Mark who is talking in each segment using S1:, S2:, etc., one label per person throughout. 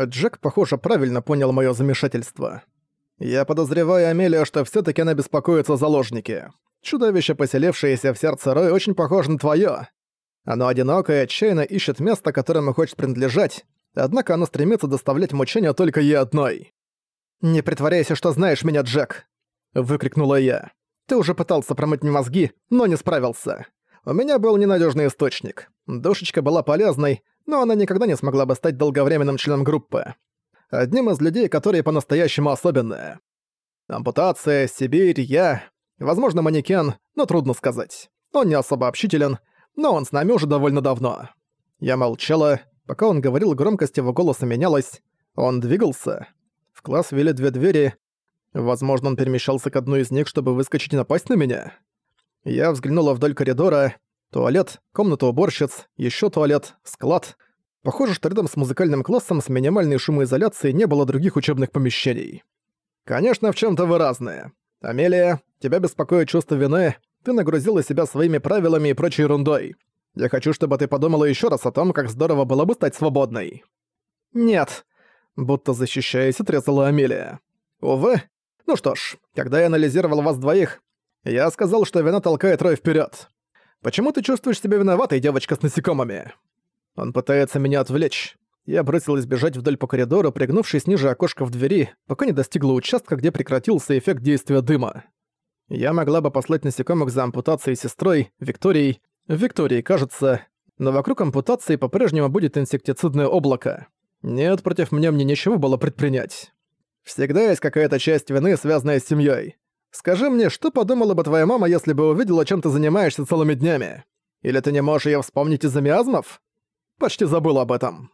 S1: Джек, похоже, правильно понял моё замешательство. Я подозреваю Амелию, что всё-таки она беспокоится о заложнике. Чудовище, поселившееся в сердце Рой, очень похоже на твоё. Оно одинокое и отчаянно ищет место, которому хочет принадлежать, однако оно стремится доставлять мучения только ей одной. «Не притворяйся, что знаешь меня, Джек!» — выкрикнула я. «Ты уже пытался промыть мне мозги, но не справился. У меня был ненадежный источник. Душечка была полезной, но она никогда не смогла бы стать долговременным членом группы. Одним из людей, которые по-настоящему особенные. Ампутация, Сибирь, я... Возможно, манекен, но трудно сказать. Он не особо общителен, но он с нами уже довольно давно. Я молчала, пока он говорил, громкость его голоса менялась. Он двигался. В класс вели две двери. Возможно, он перемещался к одной из них, чтобы выскочить и напасть на меня. Я взглянула вдоль коридора. Туалет, комната уборщиц, еще туалет, склад. Похоже, что рядом с музыкальным классом с минимальной шумоизоляцией не было других учебных помещений. Конечно, в чем то вы разные. Амелия, тебя беспокоит чувство вины, ты нагрузила себя своими правилами и прочей ерундой. Я хочу, чтобы ты подумала еще раз о том, как здорово было бы стать свободной». «Нет», — будто защищаясь, отрезала Амелия. «Увы. Ну что ж, когда я анализировал вас двоих, я сказал, что вина толкает Рой вперед. Почему ты чувствуешь себя виноватой, девочка с насекомыми?» Он пытается меня отвлечь. Я бросилась бежать вдоль по коридору, пригнувшись ниже окошка в двери, пока не достигла участка, где прекратился эффект действия дыма. Я могла бы послать насекомых за ампутацией сестрой, Викторией, Викторией, кажется, но вокруг ампутации по-прежнему будет инсектицидное облако. Нет, против меня мне ничего было предпринять. Всегда есть какая-то часть вины, связанная с семьей. Скажи мне, что подумала бы твоя мама, если бы увидела, чем ты занимаешься целыми днями? Или ты не можешь её вспомнить из-за миазмов? Почти забыл об этом.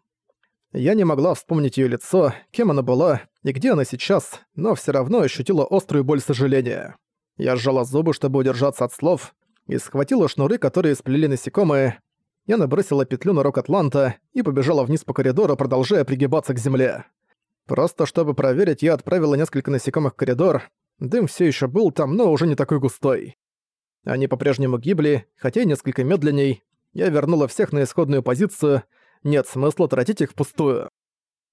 S1: Я не могла вспомнить её лицо, кем она была и где она сейчас, но всё равно ощутила острую боль сожаления. Я сжала зубы, чтобы удержаться от слов, и схватила шнуры, которые сплели насекомые. Я набросила петлю на рог Атланта и побежала вниз по коридору, продолжая пригибаться к земле. Просто чтобы проверить, я отправила несколько насекомых в коридор, Дым все еще был там, но уже не такой густой. Они по-прежнему гибли, хотя и несколько медленней. Я вернула всех на исходную позицию. Нет смысла тратить их впустую.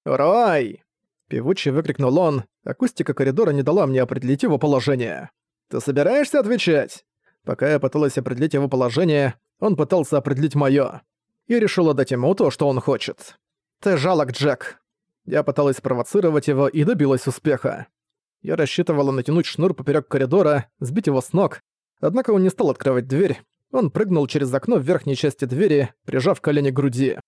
S1: «Рай!» Певучий выкрикнул он. Акустика коридора не дала мне определить его положение. «Ты собираешься отвечать?» Пока я пыталась определить его положение, он пытался определить моё. Я решила дать ему то, что он хочет. «Ты жалок, Джек!» Я пыталась провоцировать его и добилась успеха. Я рассчитывала натянуть шнур поперек коридора, сбить его с ног. Однако он не стал открывать дверь. Он прыгнул через окно в верхней части двери, прижав колени к груди.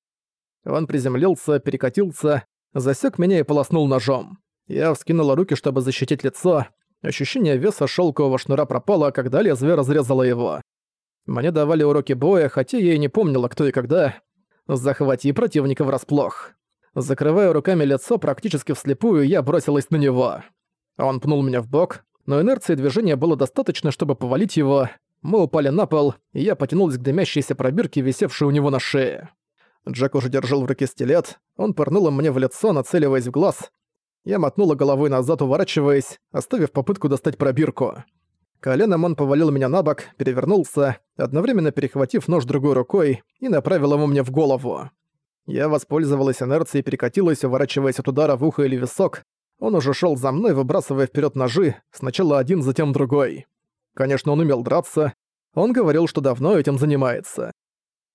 S1: Он приземлился, перекатился, засек меня и полоснул ножом. Я вскинула руки, чтобы защитить лицо. Ощущение веса шелкового шнура пропало, когда лезвие разрезало его. Мне давали уроки боя, хотя я и не помнила, кто и когда. Захвати противника врасплох. Закрывая руками лицо практически вслепую, я бросилась на него. Он пнул меня в бок, но инерции движения было достаточно, чтобы повалить его. Мы упали на пол, и я потянулась к дымящейся пробирке, висевшей у него на шее. Джек уже держал в руке стилет, он пырнул мне в лицо, нацеливаясь в глаз. Я мотнула головой назад, уворачиваясь, оставив попытку достать пробирку. Коленом он повалил меня на бок, перевернулся, одновременно перехватив нож другой рукой и направил его мне в голову. Я воспользовалась инерцией и перекатилась, уворачиваясь от удара в ухо или висок, он уже шел за мной, выбрасывая вперед ножи, сначала один, затем другой. Конечно, он умел драться. Он говорил, что давно этим занимается.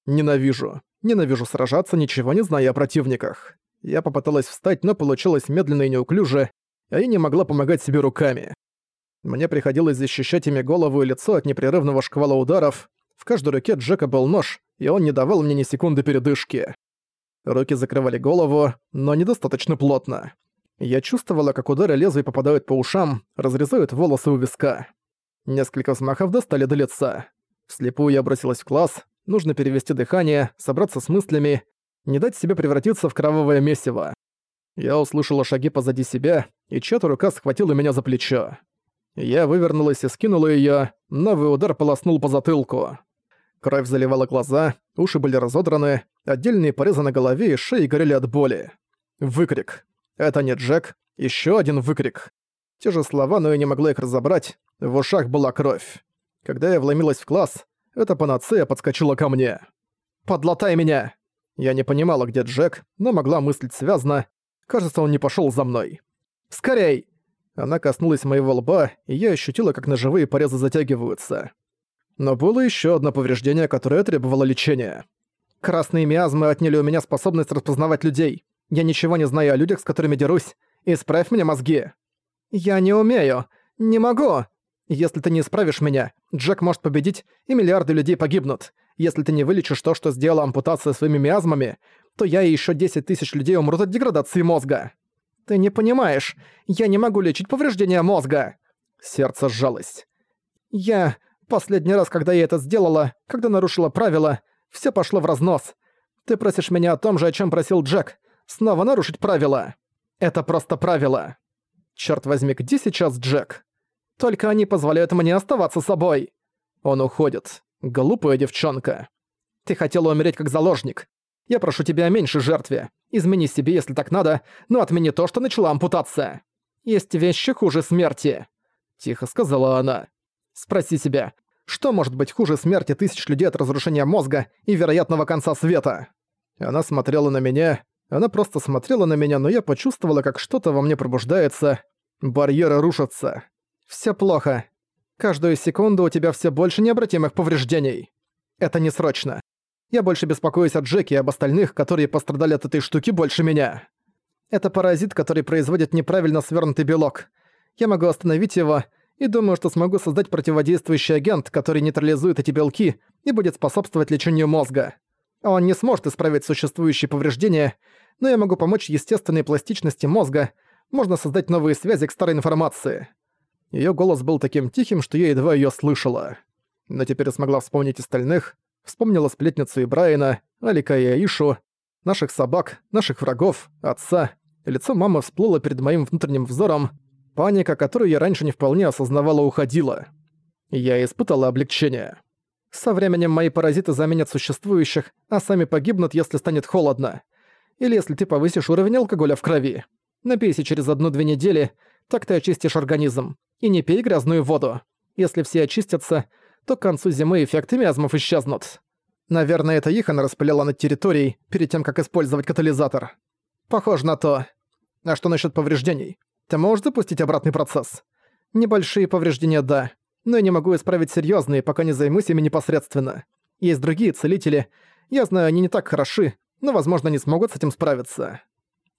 S1: Ненавижу. Ненавижу сражаться, ничего не зная о противниках. Я попыталась встать, но получилось медленно и неуклюже, а я не могла помогать себе руками. Мне приходилось защищать ими голову и лицо от непрерывного шквала ударов. В каждой руке Джека был нож, и он не давал мне ни секунды передышки. Руки закрывали голову, но недостаточно плотно. Я чувствовала, как удары лезвий попадают по ушам, разрезают волосы у виска. Несколько взмахов достали до лица. Вслепую я бросилась в класс, нужно перевести дыхание, собраться с мыслями, не дать себе превратиться в кровавое месиво. Я услышала шаги позади себя, и чья-то рука схватила меня за плечо. Я вывернулась и скинула её, новый удар полоснул по затылку. Кровь заливала глаза, уши были разодраны, отдельные порезы на голове и шее горели от боли. Выкрик. Это не Джек, еще один выкрик. Те же слова, но я не могла их разобрать, в ушах была кровь. Когда я вломилась в класс, эта панацея подскочила ко мне. «Подлатай меня!» Я не понимала, где Джек, но могла мыслить связно. Кажется, он не пошёл за мной. «Скорей!» Она коснулась моего лба, и я ощутила, как ножевые порезы затягиваются. Но было ещё одно повреждение, которое требовало лечения. Красные миазмы отняли у меня способность распознавать людей. Я ничего не знаю о людях, с которыми дерусь. Исправь мне мозги. Я не умею. Не могу. Если ты не исправишь меня, Джек может победить, и миллиарды людей погибнут. Если ты не вылечишь то, что сделала ампутация своими миазмами, то я и ещё 10 тысяч людей умрут от деградации мозга. Ты не понимаешь, я не могу лечить повреждения мозга. Сердце сжалось. Я... Последний раз, когда я это сделала, когда нарушила правила, все пошло в разнос. Ты просишь меня о том же, о чем просил Джек. Снова нарушить правила. Это просто правила. Черт возьми, где сейчас Джек? Только они позволяют мне оставаться собой. Он уходит. Глупая девчонка. Ты хотела умереть как заложник. Я прошу тебя о меньшей жертве. Измени себе, если так надо, но отмени то, что начала ампутация. Есть вещи хуже смерти. Тихо сказала она. Спроси себя, что может быть хуже смерти тысяч людей от разрушения мозга и вероятного конца света? Она смотрела на меня, она просто смотрела на меня, но я почувствовала, как что-то во мне пробуждается. Барьеры рушатся. Все плохо. Каждую секунду у тебя все больше необратимых повреждений. Это не срочно. Я больше беспокоюсь о Джеке и об остальных, которые пострадали от этой штуки больше меня. Это паразит, который производит неправильно свернутый белок. Я могу остановить его, и думаю, что смогу создать противодействующий агент, который нейтрализует эти белки и будет способствовать лечению мозга. Он не сможет исправить существующие повреждения, но я могу помочь естественной пластичности мозга, можно создать новые связи к старой информации. Её голос был таким тихим, что я едва её слышала. Но теперь смогла вспомнить остальных, вспомнила сплетницу и Брайана, Алика и Аишу, наших собак, наших врагов, отца. Лицо мамы всплыло перед моим внутренним взором, Паника, которую я раньше не вполне осознавала, уходила. Я испытала облегчение. Со временем мои паразиты заменят существующих, а сами погибнут, если станет холодно. Или если ты повысишь уровень алкоголя в крови. Напейся через одну-две недели, так ты очистишь организм. И не пей грязную воду. Если все очистятся, то к концу зимы эффекты миазмов исчезнут. Наверное, это их она распыляла над территорией, перед тем, как использовать катализатор. Похоже на то. А что насчет повреждений? Ты можешь запустить обратный процесс? Небольшие повреждения, да. Но я не могу исправить серьезные, пока не займусь ими непосредственно. Есть другие целители. Я знаю, они не так хороши, но, возможно, не смогут с этим справиться.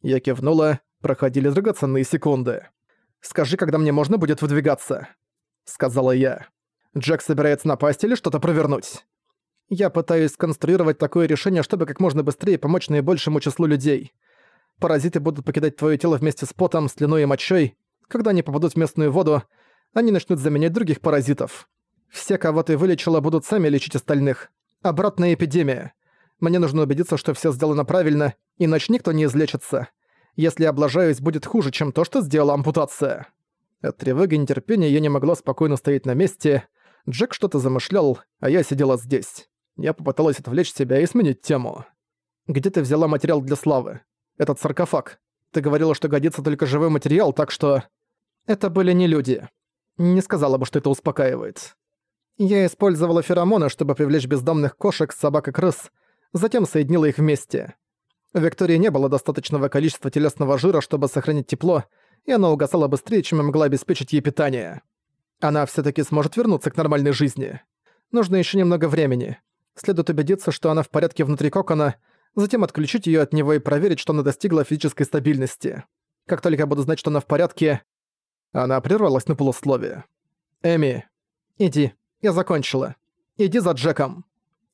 S1: Я кивнула, проходили драгоценные секунды. «Скажи, когда мне можно будет выдвигаться», — сказала я. «Джек собирается напасть или что-то провернуть?» Я пытаюсь сконструировать такое решение, чтобы как можно быстрее помочь наибольшему числу людей. Паразиты будут покидать твое тело вместе с потом, слюной и мочой. Когда они попадут в местную воду, они начнут заменять других паразитов. Все, кого ты вылечила, будут сами лечить остальных. Обратная эпидемия. Мне нужно убедиться, что все сделано правильно, иначе никто не излечится. Если облажаюсь, будет хуже, чем то, что сделала ампутация. От тревоги и нетерпения я не могла спокойно стоять на месте. Джек что-то замышлял, а я сидела здесь. Я попыталась отвлечь себя и сменить тему. «Где ты взяла материал для славы?» этот саркофаг. Ты говорила, что годится только живой материал, так что... Это были не люди. Не сказала бы, что это успокаивает. Я использовала феромоны, чтобы привлечь бездомных кошек, собак и крыс, затем соединила их вместе. В Виктории не было достаточного количества телесного жира, чтобы сохранить тепло, и она угасала быстрее, чем могла обеспечить ей питание. Она все таки сможет вернуться к нормальной жизни. Нужно еще немного времени. Следует убедиться, что она в порядке внутри кокона, затем отключить её от него и проверить, что она достигла физической стабильности. Как только я буду знать, что она в порядке... Она прервалась на полусловие. «Эми, иди, я закончила. Иди за Джеком».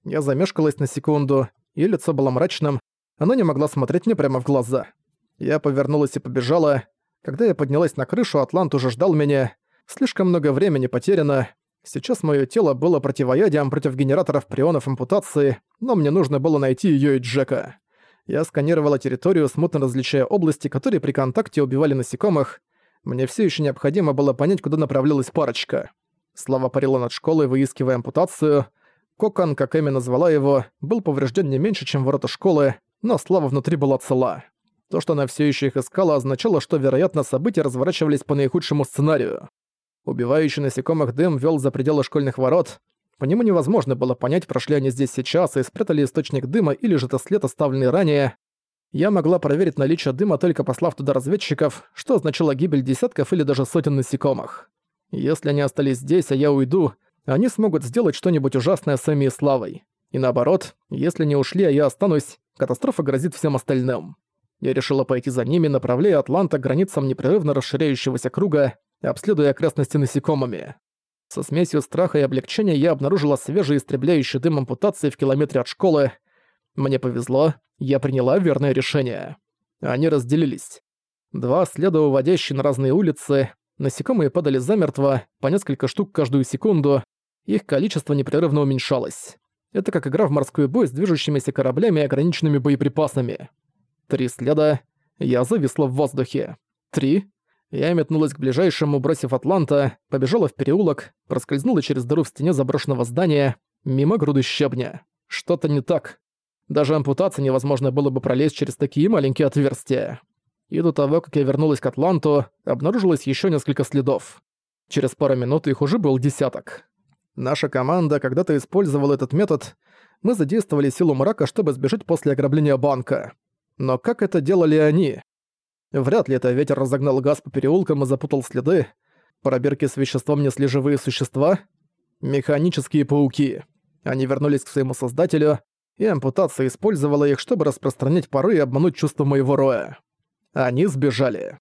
S1: Я замешкалась на секунду, её лицо было мрачным, она не могла смотреть мне прямо в глаза. Я повернулась и побежала. Когда я поднялась на крышу, Атлант уже ждал меня. Слишком много времени потеряно, Сейчас мое тело было противоядием против генераторов прионов ампутации, но мне нужно было найти ее и Джека. Я сканировала территорию, смутно различая области, которые при контакте убивали насекомых. Мне все еще необходимо было понять, куда направлялась парочка. Слава парила над школой, выискивая ампутацию. Кокон, как Эми назвала его, был поврежден не меньше, чем ворота школы, но Слава внутри была цела. То, что она все еще их искала, означало, что, вероятно, события разворачивались по наихудшему сценарию. Убивающий насекомых дым вел за пределы школьных ворот. По нему невозможно было понять, прошли они здесь сейчас и спрятали источник дыма или же это след, оставленный ранее. Я могла проверить наличие дыма, только послав туда разведчиков, что означало гибель десятков или даже сотен насекомых. Если они остались здесь, а я уйду, они смогут сделать что-нибудь ужасное с Эми Славой. И наоборот, если не ушли, а я останусь, катастрофа грозит всем остальным. Я решила пойти за ними, направляя Атланта к границам непрерывно расширяющегося круга, обследуя окрестности насекомыми. Со смесью страха и облегчения я обнаружила свежий истребляющий дым ампутации в километре от школы. Мне повезло, я приняла верное решение. Они разделились. Два следа, уводящие на разные улицы, насекомые падали замертво, по несколько штук каждую секунду, их количество непрерывно уменьшалось. Это как игра в морской бой с движущимися кораблями и ограниченными боеприпасами. Три следа. Я зависла в воздухе. Три. Я метнулась к ближайшему, бросив Атланта, побежала в переулок, проскользнула через дыру в стене заброшенного здания, мимо груды щебня. Что-то не так. Даже ампутация невозможно было бы пролезть через такие маленькие отверстия. И до того, как я вернулась к Атланту, обнаружилось еще несколько следов. Через пару минут их уже был десяток. Наша команда когда-то использовала этот метод. Мы задействовали силу мрака, чтобы сбежать после ограбления банка. Но как это делали они? Вряд ли это ветер разогнал газ по переулкам и запутал следы. Пробирки с веществом несли живые существа. Механические пауки. Они вернулись к своему создателю, и ампутация использовала их, чтобы распространять пары и обмануть чувства моего роя. Они сбежали.